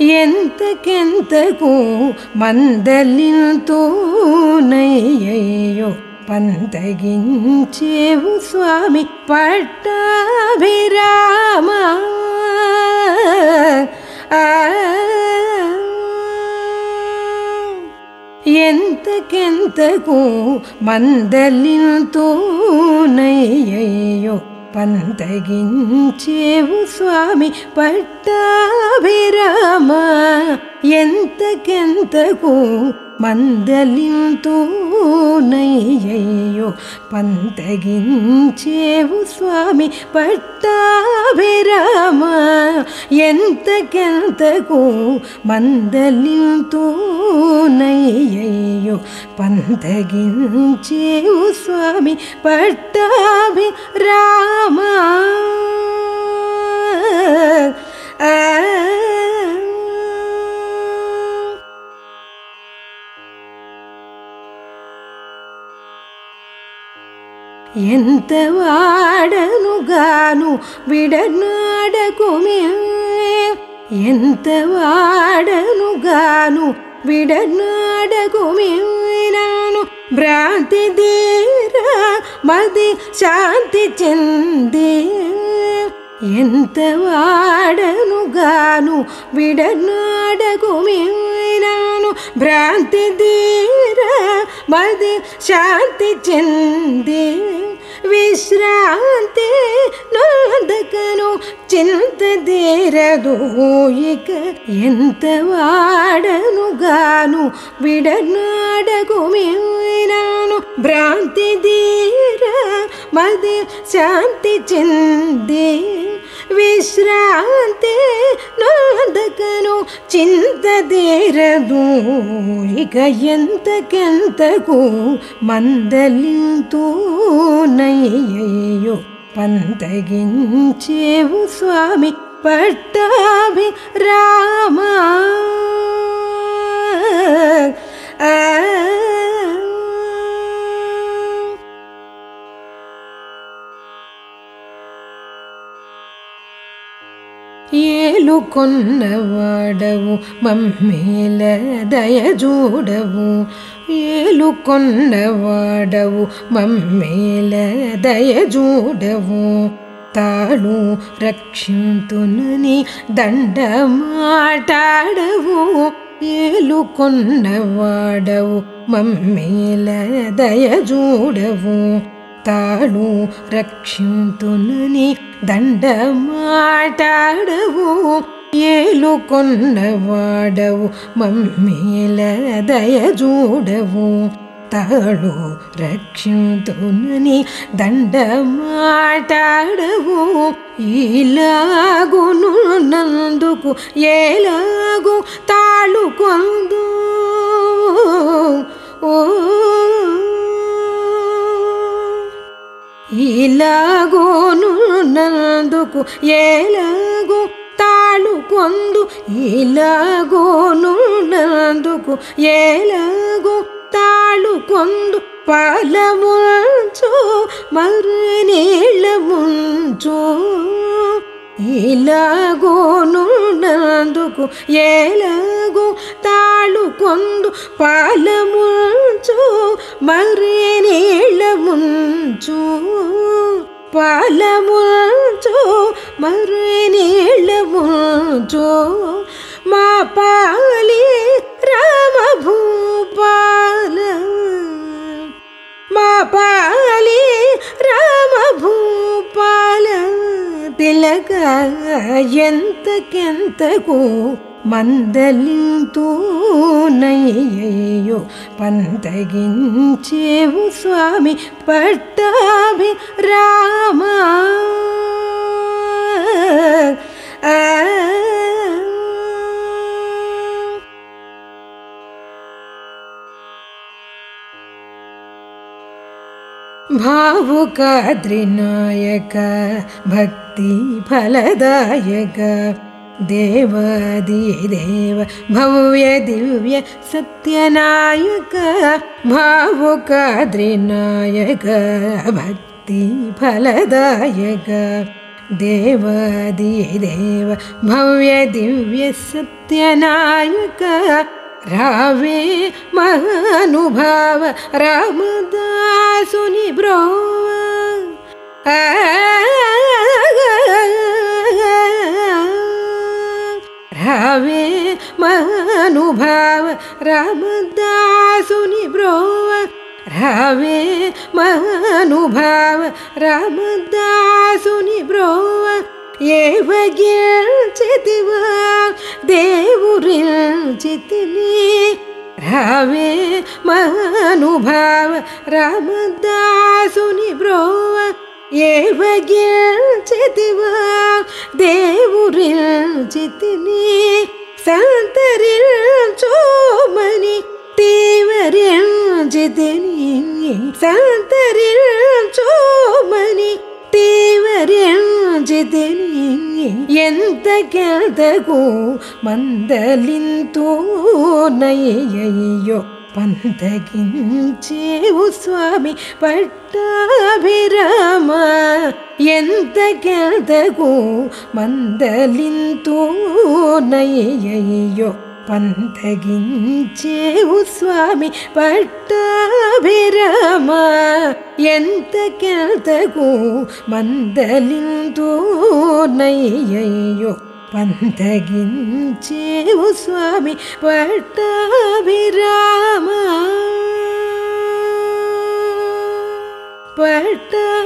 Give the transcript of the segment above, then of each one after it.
ఎంతకెంతకు మందలింతూనయ్యయ్యో పంతగించేవు స్వామి పట్టాభిరామ. ఎంతకెంతకు మందలింతూనయ్యయ్యో పంతగించేవు స్వామి పట్టాభిరామ. ఎంతకెంతకు మందలింతూనయ్యయ్యో. పంతగించేవు స్వామి పట్టాభిరామ ఎంతకెంతకు మందలింతూనయ్యయ్యో పంతగించేవు స్వామి పట్టాభిరామ ఆ ఎంత వాడనుగాను విడనాడకుమే. ఎంత వాడనుగాను విడనాడకుమేనాను భ్రాంతి తీర మది శాంతి చెంది. ఎంత వాడనుగాను విడనాడకుమేనాను భ్రాంతి తీర మది శాంతి చెందే విశ్రాంతి నొందకను చింత తీరదు ఇక ఎంత వాడనుగాను విడనాడకుమే నాను భ్రాంతి తీర మది శాంతి చెందే విశ్రాంతి నొందకను చింత తీరదు ఇక ఎంతకెంతకు మందలింతూనయ్యయ్యో పంతగించేవు స్వామి పట్టాభి రామ ఏలుకొన్నవాడవు మమ్మీల దయజూడవు ఏలుకొన్నవాడవు మమ్మీల దయజూడవు తాళు రక్షింతునని దండ దండమాటాడవు. ఏలుకొన్నవాడవు మమ్మీల దయజూడవు తాను రక్షింతునని దండమాటాడవు. ఏలుకొన్నవాడవు మమ్మేల దయజూడవు తాళు రక్షింతునని దండమాటాడవు. ఇలాగును నందుకు ఏలాగు తాళు కొందు. ఓ ఇలాగోను నందుకు ఏలాగు తాళు కొందు. ఇలాగోను నందుకు ఏలాగు తాళు కొందు. పలముంచు ముంచు ముంచు ఇలాగోను నందుకు ఏలాగు తాళు కొందు. పలముంచు మరి ముంచు పాలముంచు మరి నీళ్ళముంచు మా పాలి రామ భూపాల మా పాలి రామ భూపాల తిలక ఎంతకెంతకు మందలింతూనయ్యయ్యో పంతగించేవు స్వామి పట్టాభి రామ. ఆ. भक्तिफलदायक देवदिदेव भव्य दिव्य सत्यनायक भावुका द्रिनायक भक्तिफलदायक देवदिदेव भव्यदिव्य सत्यनायक रावे महानुभाव रामदासुनि ब्र रामदासुनि ब्रोव प्रावे महानुभाव रामदासुनि ब्रोव। एव देव वा हावे महानुभव महानुभाव रामदासुनि ब्रोव। एव चेति वा देव चितिनी తీవరించితిని సంతరిల్చోమని తీవరించితిని ఎంత గెల్తకు మందలింతో నయ్యయ్యో పంతగించేవు స్వామి పట్టాభిరామ ఎంత గెల్తకు మందలింతో నయ్యయ్యో పంతగించేవు స్వామి పట్టాభిరామ ఎంత కెల్తకు మందలింతో నయ్యయ్యో పంతగించేవు స్వామి పట్టాభిరామ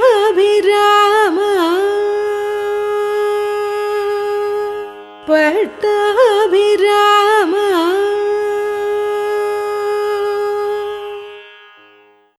పట్టాభిరామ పట్ట